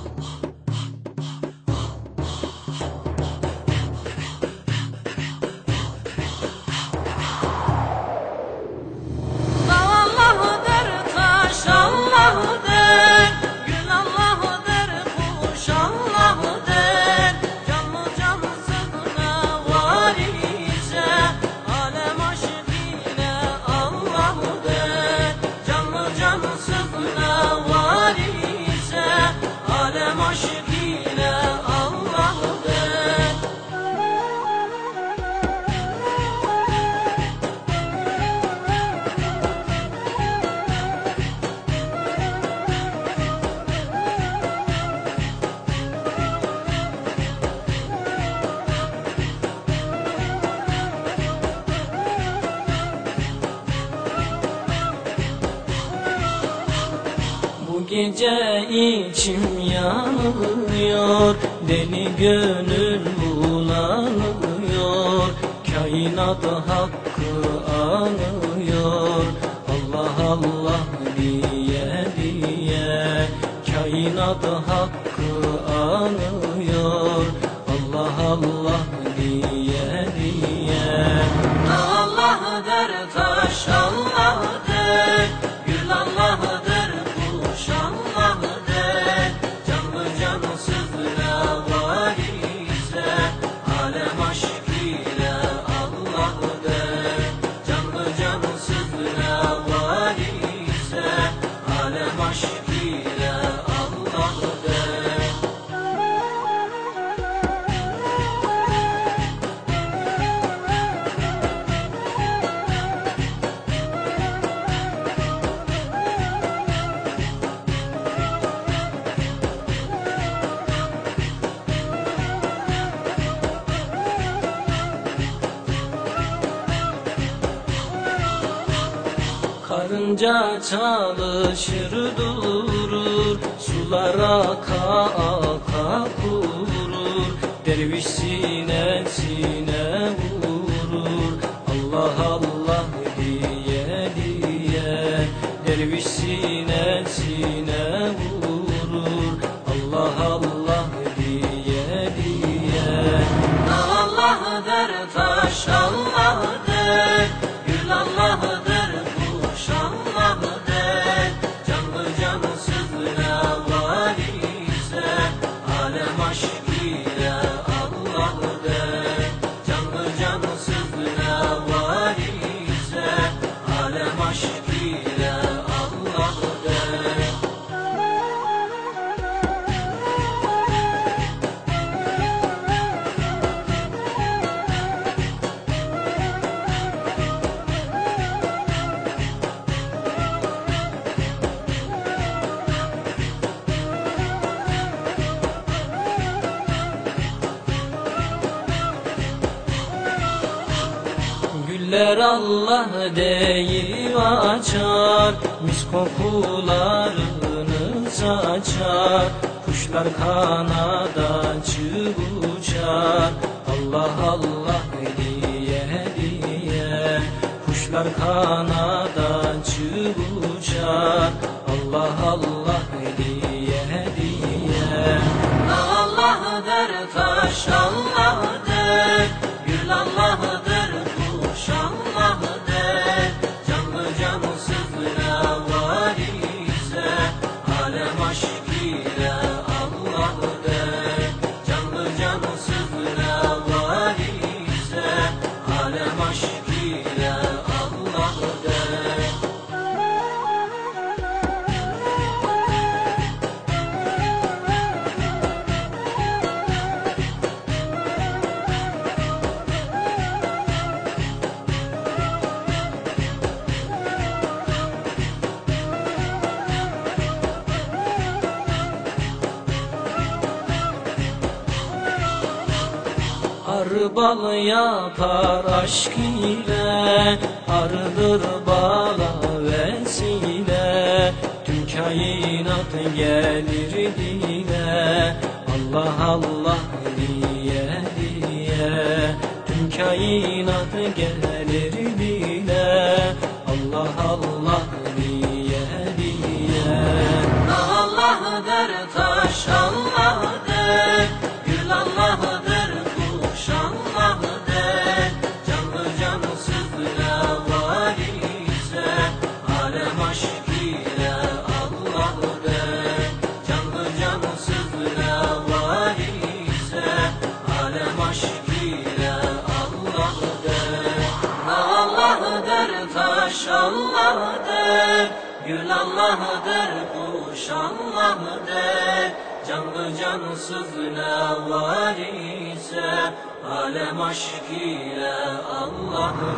好不好？Gece içim yanıyor Deli gönül bulanıyor. Kainat hakkı Karınca çalışır durur Sular aka aka kurur Derviş sinesine vurur. Allah Allah diye diye Derviş sinesine vurur. Allah Allah diye diye Allah'dır taş Allah'dır Güller Allah deyip açar Mis kokularını saçar Kuşlar kanada uçar Allah Allah diye diye. Kuşlar kanada uçar Allah Allah diye diye. Allah'dır taş Allah'dır Alem Arı bal yapar aşk ile Arıdır bala vesile. Tüm kainat gelir dile Allah Allah diye diye. Tüm kainat gelir dile Allah'dır. Gül Allah'dır kuş Allah'dır. Canlı cansız ne var ise Alem aşk ile Allah'dır.